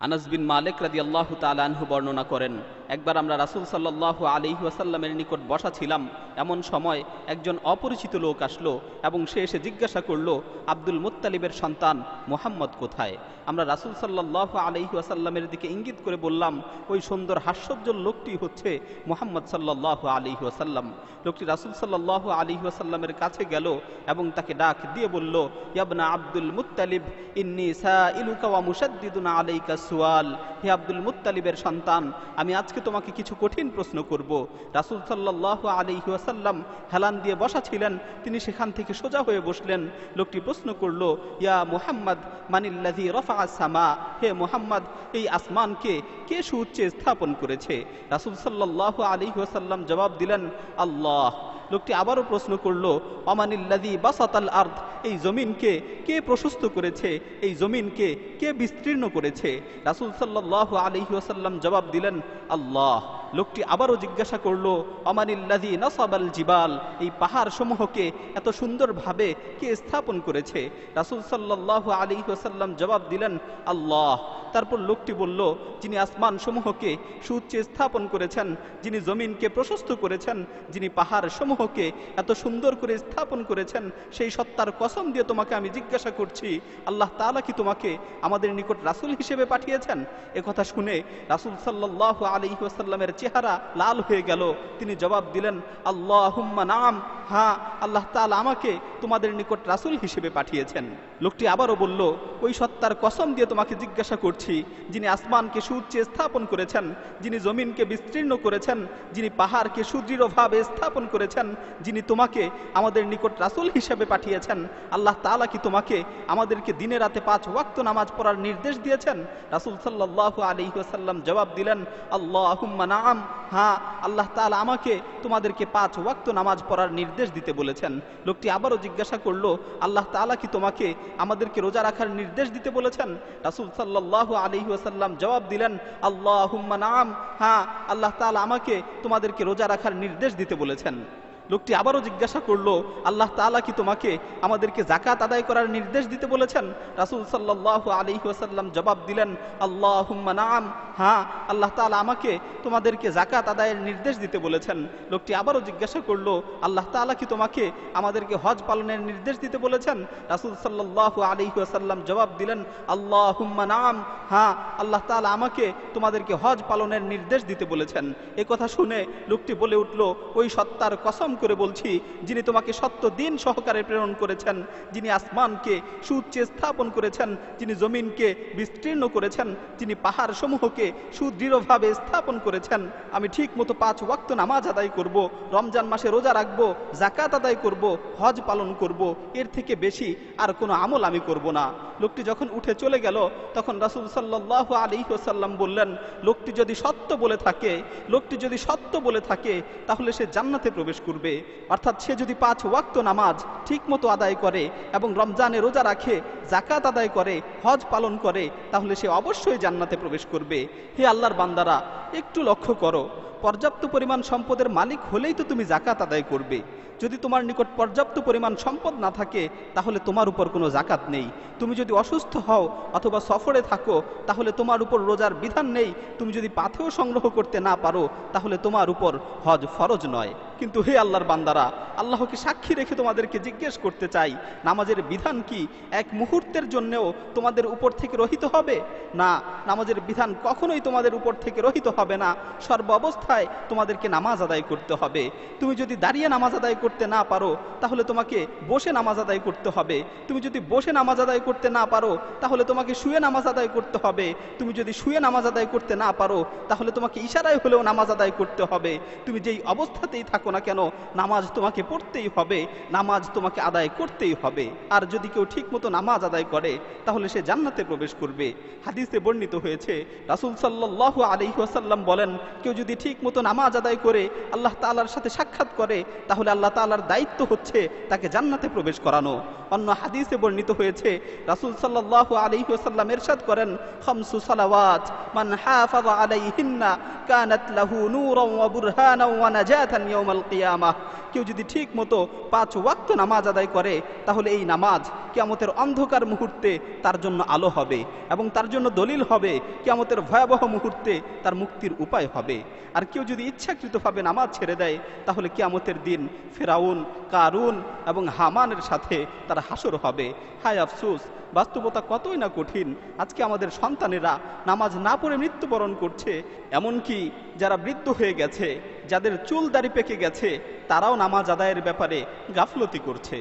আনাস মালেক রাদি আল্লাহ তালানহু বর্ণনা করেন একবার আমরা রাসুল সাল্লাহ আলি ওয়াসাল্লামের নিকট বসা ছিলাম, এমন সময় একজন অপরিচিত লোক আসলো এবং সে এসে জিজ্ঞাসা করল, আব্দুল মুত্তালিবের সন্তান মোহাম্মদ কোথায়? আমরা রাসুল সাল্লাহ আলি ওয়াসাল্লামের দিকে ইঙ্গিত করে বললাম, ওই সুন্দর হাস্যোজ্জ্বল লোকটি হচ্ছে মোহাম্মদ সাল্লাহ আলি ওয়াসাল্লাম। লোকটি রাসুল সাল্লাহ আলি ওয়াসাল্লামের কাছে গেল এবং তাকে ডাক দিয়ে বলল, ইয়াবনা আব্দুল মুত্তালিব, ইন্নি সা ইলুকা ওয়া মুসাদ্দিদুন আলাইকা সুয়াল হে আব্দুল মুত্তালিবের সন্তান, আমি আজকে তোমাকে কিছু কঠিন প্রশ্ন করব। রাসুল সাল্লাহ আলাইহি ওয়াসাল্লাম হেলান দিয়ে বসা ছিলেন, তিনি সেখান থেকে সোজা হয়ে বসলেন। লোকটি প্রশ্ন করল, ইয়া মুহাম্মদ মানিল্লাজি রফা সামা? হে মোহাম্মদ, এই আসমানকে কে সুউচ্চে স্থাপন করেছে? রাসুল সাল্লাহ আলাইহি ওয়াসাল্লাম জবাব দিলেন, আল্লাহ। লোকটি আবারও প্রশ্ন করল অমানিল্লাদি বাসাতাল আর্থ এই জমিনকে কে প্রশস্ত করেছে? এই জমিনকে কে বিস্তীর্ণ করেছে? রাসুল সাল্লাহ আলহিহাসাল্লাম জবাব দিলেন, আল্লাহ। লোকটি আবারও জিজ্ঞাসা করল অমানিল্লাদি নসাবাল জিবাল, এই পাহাড় সমূহকে এত সুন্দরভাবে কে স্থাপন করেছে? রাসুল সাল্লাহ আলী ওসাল্লাম জবাব দিলেন, আল্লাহ। তারপর লোকটি বলল, যিনি আসমান সমূহকে সুউচ্চে স্থাপন করেছেন, যিনি জমিনকে প্রশস্ত করেছেন, যিনি পাহাড় সমূহকে এত সুন্দর করে স্থাপন করেছেন, সেই সত্তার কসম দিয়ে তোমাকে আমি জিজ্ঞাসা করছি, আল্লাহ তালা কি তোমাকে আমাদের নিকট রাসুল হিসেবে পাঠিয়েছেন? কথা শুনে রাসুল সাল্লাহ আলী ওসাল্লামের চেহারা লাল হয়ে গেল। তিনি জবাব দিলেন আল্লাহ নাম হ্যাঁ আল্লাহ তাল আমাকে তোমাদের নিকট রাসুল হিসেবে পাঠিয়েছেন। লোকটি আবারও বলল, ওই সত্তার কসম দিয়ে তোমাকে জিজ্ঞাসা করছি, যিনি আসমানকে সুউচ্চে স্থাপন করেছেন, যিনি জমিনকে বিস্তীর্ণ করেছেন, যিনি পাহাড়কে সুদৃঢ়ভাবে স্থাপন করেছেন, যিনি তোমাকে আমাদের নিকট রাসুল হিসেবে পাঠিয়েছেন, আল্লাহ তালা কি তোমাকে আমাদেরকে দিনে রাতে পাঁচ ওয়াক্ত নামাজ পড়ার নির্দেশ দিয়েছেন? রাসুল সাল্লাহ আলী ওসাল্লাম জবাব দিলেন আল্লাহ নাম হ্যাঁ আল্লাহ তালা আমাকে তোমাদেরকে পাঁচ ওয়াক্ত নামাজ পড়ার নির্দেশ দিতে বলেছেন। লোকটি আবারও জিজ্ঞাসা করল, আল্লাহ তালা কি তোমাকে আমাদেরকে রোজা রাখার নির্দেশ দিতে বলেছেন? রাসুল সাল্লাহ আলী ওয়াসাল্লাম জবাব দিলেন আল্লাহ নাম হ্যাঁ আল্লাহ তালা আমাকে তোমাদেরকে রোজা রাখার নির্দেশ দিতে বলেছেন। লোকটি আবারও জিজ্ঞাসা করল, আল্লাহ তালা কি তোমাকে আমাদেরকে জাকাত আদায় করার নির্দেশ দিতে বলেছেন? রাসুল সাল্লাহ আলী ওসাল্লাম জবাব দিলেন আল্লাহ নাম হ্যাঁ আল্লাহ তালা আমাকে তোমাদেরকে জাকাত আদায়ের নির্দেশ দিতে বলেছেন। লোকটি আবারও জিজ্ঞাসা করল, আল্লাহ তালা কি তোমাকে আমাদেরকে হজ পালনের নির্দেশ দিতে বলেছেন? রাসুল সাল্লাহ আলী ওসাল্লাম জবাব দিলেন আল্লাহ নাম হ্যাঁ আল্লাহ তালা আমাকে তোমাদেরকে হজ পালনের নির্দেশ দিতে বলেছেন। এ কথা শুনে লোকটি বলে উঠল, ওই সত্তার কসম করে বলছি, যিনি তোমাকে সত্য দিন সহকারে প্রেরণ করেছেন, যিনি আসমানকে সুউচ্চে স্থাপন করেছেন, যিনি জমিনকে বিস্তীর্ণ করেছেন, যিনি পাহাড় সমূহকে সুদৃঢ়ভাবে স্থাপন করেছেন, আমি ঠিক মতো পাঁচ ওয়াক্ত নামাজ আদায় করব, রমজান মাসে রোজা রাখব জাকাত আদায় করব, হজ পালন করব, এর থেকে বেশি আর কোনো আমল আমি করব না। লোকটি যখন উঠে চলে গেল, তখন রাসুল সাল্লাহ আলী ওসাল্লাম বললেন, লোকটি যদি সত্য বলে থাকে, লোকটি যদি সত্য বলে থাকে, তাহলে সে জান্নাতে প্রবেশ করবে। অর্থাৎ সে যদি পাঁচ ওয়াক্ত নামাজ ঠিক মতো আদায় করে এবং রমজানে রোজা রাখে জাকাত আদায় করে, হজ পালন করে, তাহলে সে অবশ্যই জান্নাতে প্রবেশ করবে। হে আল্লাহর বান্দারা, একটু লক্ষ্য করো, পর্যাপ্ত পরিমাণ সম্পদের মালিক হলেই তো তুমি জাকাত আদায় করবে। যদি তোমার নিকট পর্যাপ্ত পরিমাণ সম্পদ না থাকে, তাহলে তোমার উপর কোনো জাকাত নেই। তুমি যদি অসুস্থ হও অথবা সফরে থাকো, তাহলে তোমার উপর রোজার বিধান নেই। তুমি যদি পাথেও সংগ্রহ করতে না পারো, তাহলে তোমার উপর হজ ফরজ নয়। কিন্তু হে আল্লাহর বান্দারা আল্লাহকে সাক্ষী রেখে তোমাদেরকে জিজ্ঞেস করতে চাই? নামাজের বিধান কি এক মুহূর্তের জন্যেও তোমাদের উপর থেকে রহিত হবে? না, নামাজের বিধান কখনোই তোমাদের উপর থেকে রহিত হবে না। সর্ব অবস্থায় তোমাদেরকে নামাজ আদায় করতে হবে। তুমি যদি দাঁড়িয়ে নামাজ আদায় করতে না পারো, তাহলে তোমাকে বসে নামাজ আদায় করতে হবে। তুমি যদি বসে নামাজ আদায় করতে না পারো, তাহলে তোমাকে শুয়ে নামাজ আদায় করতে হবে। তুমি যদি শুয়ে নামাজ আদায় করতে না পারো, তাহলে তোমাকে ইশারায় হলেও নামাজ আদায় করতে হবে। তুমি যেই অবস্থাতেই থাকো না কেন নামাজ তোমাকে পড়তেই হবে, নামাজ তোমাকে আদায় করতেই হবে। আর যদি কেউ ঠিক মতো নামাজ আদায় করে, তাহলে সে জান্নাতে প্রবেশ করবে। হাদিসে বর্ণিত হয়েছে, রাসুল সাল্লাহ আলহি আসাল্লাম বলেন, কেউ যদি ঠিক মতো নামাজ আদায় করে, আল্লাহ তালার সাথে সাক্ষাৎ করে, তাহলে আল্লাহ তালার দায়িত্ব হচ্ছে তাকে জান্নাতে প্রবেশ করানো। অন্য হাদিসে বর্ণিত হয়েছে, রাসুল সাল্লাহ আলহি আসাল্লাম এরশাদ করেন, খমসু সালাওয়াত, মান হাফাজ আলাইহিন্না কানাত লাহু নূরাও ওয়া বুরহানাও ওয়া নাজাতান ইয়াউমাল কিয়ামাহ কেউ যদি ঠিক মতো পাঁচ ওয়াক্ত নামাজ আদায় করে, তাহলে এই নামাজ কিয়ামতের অন্ধকার মুহূর্তে তার জন্য আলো হবে এবং তার জন্য দলিল হবে কিয়ামতের ভয়াবহ মুহূর্তে তার মুক্তির উপায় হবে। আর কেউ যদি ইচ্ছাকৃতভাবে নামাজ ছেড়ে দেয়, তাহলে কিয়ামতের দিন ফেরাউন, কারুন এবং হামানের সাথে তার হাসর হবে। হায় আফসুস, বাস্তবতা কতই না কঠিন। আজকে আমাদের সন্তানেরা নামাজ না পড়ে মৃত্যুবরণ করছে, এমনকি যারা বৃদ্ধ হয়ে গেছে যাদের চুল দাড়ি পেকে গেছে তারাও নামাজ আদায়ের ব্যাপারে গাফলতি করছে।